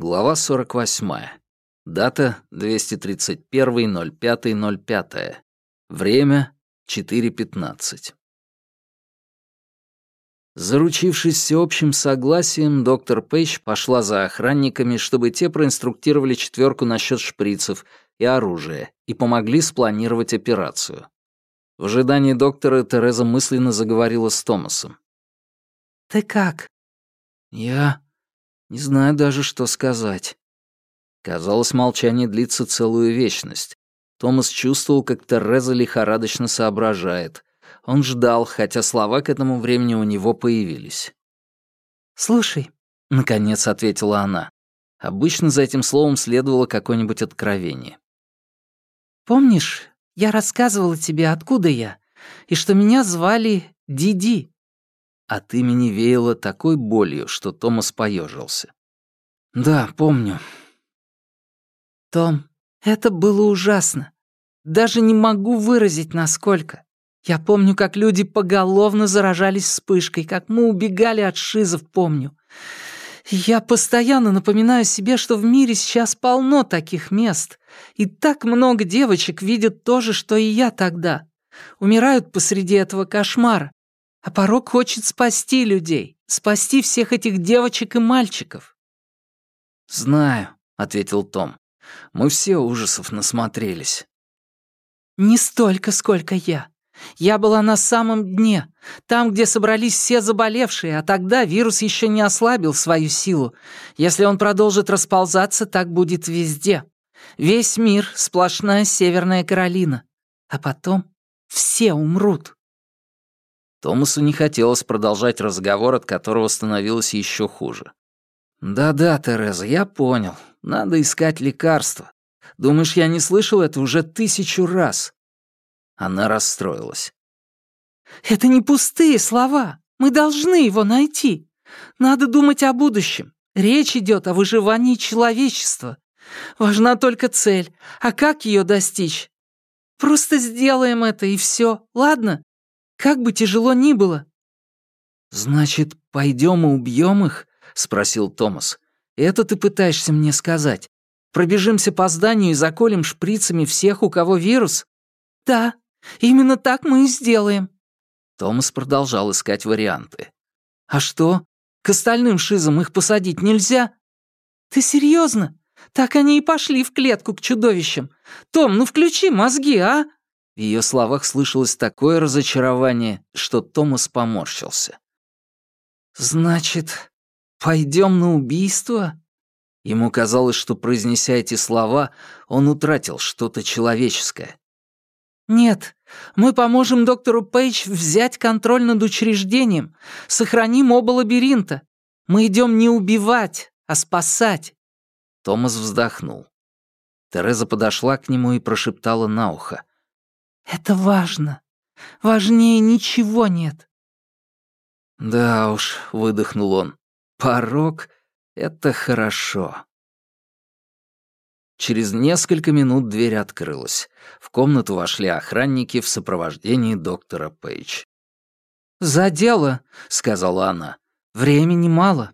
Глава 48. Дата 231.05.05. Время 4.15. Заручившись всеобщим согласием, доктор Пейдж пошла за охранниками, чтобы те проинструктировали четверку насчет шприцев и оружия и помогли спланировать операцию. В ожидании доктора Тереза мысленно заговорила с Томасом. «Ты как?» «Я не знаю даже, что сказать». Казалось, молчание длится целую вечность. Томас чувствовал, как Тереза лихорадочно соображает. Он ждал, хотя слова к этому времени у него появились. «Слушай», — наконец ответила она. Обычно за этим словом следовало какое-нибудь откровение. «Помнишь, я рассказывала тебе, откуда я, и что меня звали Диди?» От имени веяло такой болью, что Томас поежился. «Да, помню». «Том, это было ужасно. Даже не могу выразить, насколько. Я помню, как люди поголовно заражались вспышкой, как мы убегали от шизов, помню. Я постоянно напоминаю себе, что в мире сейчас полно таких мест, и так много девочек видят то же, что и я тогда. Умирают посреди этого кошмара. А порог хочет спасти людей, спасти всех этих девочек и мальчиков. «Знаю», — ответил Том. «Мы все ужасов насмотрелись». «Не столько, сколько я. Я была на самом дне, там, где собрались все заболевшие, а тогда вирус еще не ослабил свою силу. Если он продолжит расползаться, так будет везде. Весь мир — сплошная Северная Каролина. А потом все умрут. Томасу не хотелось продолжать разговор, от которого становилось еще хуже. «Да-да, Тереза, я понял. Надо искать лекарства. Думаешь, я не слышал это уже тысячу раз?» Она расстроилась. «Это не пустые слова. Мы должны его найти. Надо думать о будущем. Речь идет о выживании человечества. Важна только цель. А как ее достичь? Просто сделаем это, и все, ладно? Как бы тяжело ни было». «Значит, пойдем и убьем их?» — спросил Томас. «Это ты пытаешься мне сказать? Пробежимся по зданию и заколем шприцами всех, у кого вирус?» «Да, Именно так мы и сделаем». Томас продолжал искать варианты. «А что? К остальным шизам их посадить нельзя?» «Ты серьезно? Так они и пошли в клетку к чудовищам. Том, ну включи мозги, а?» В ее словах слышалось такое разочарование, что Томас поморщился. «Значит, пойдем на убийство?» Ему казалось, что, произнеся эти слова, он утратил что-то человеческое. «Нет, мы поможем доктору Пейдж взять контроль над учреждением, сохраним оба лабиринта. Мы идем не убивать, а спасать». Томас вздохнул. Тереза подошла к нему и прошептала на ухо. «Это важно. Важнее ничего нет». «Да уж», — выдохнул он, — «порог — это хорошо». Через несколько минут дверь открылась. В комнату вошли охранники в сопровождении доктора Пейдж. «За дело», — сказала она. «Времени мало».